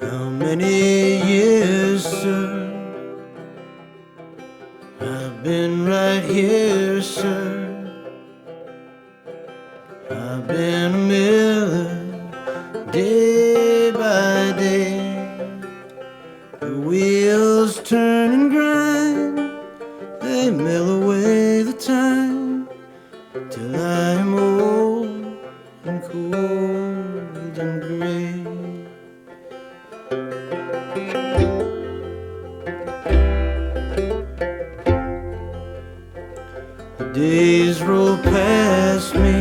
How many years, sir? I've been right here, sir. I've been a miller day by day. The wheels turn and grind, they mill away the time till I'm old and cool. Days roll past me.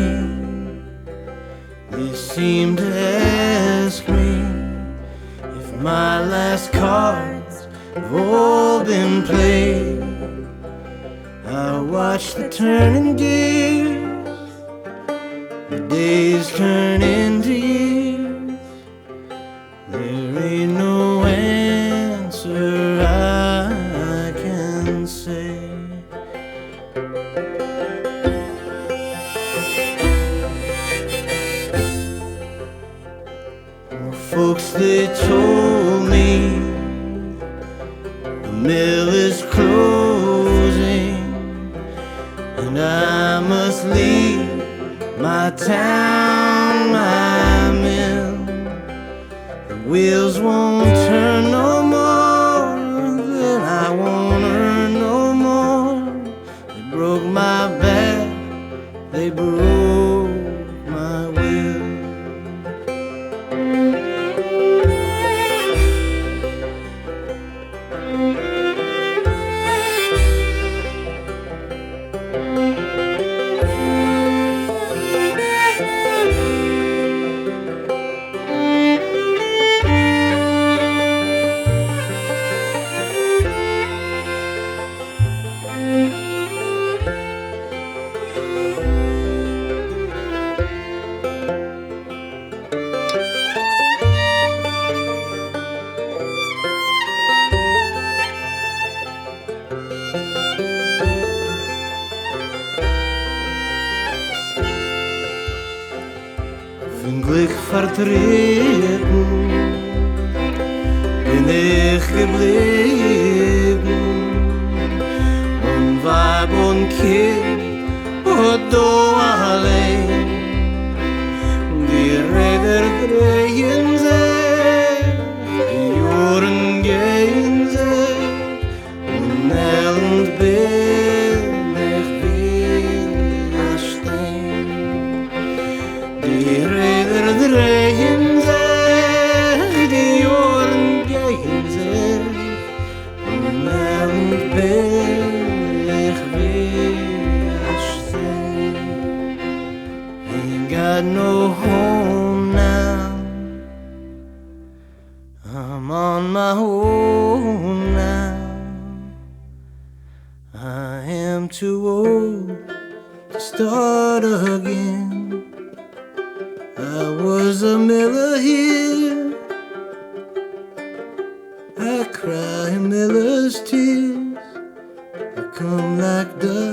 They seem to ask me if my last cards have all been played. I watch the turning gears. The days turn into years. There ain't no answer I can say. Folks, they told me the mill is closing, and I must leave my town, my mill. The wheels won't turn no more, then I won't earn no more. They broke my back, they broke Bin Glück vertreten, bin ich geblieben. Und Weib und Kind, und du. Got no home now. I'm on my own now. I am too old to start again. I was a miller here. I cry miller's tears. I come like dust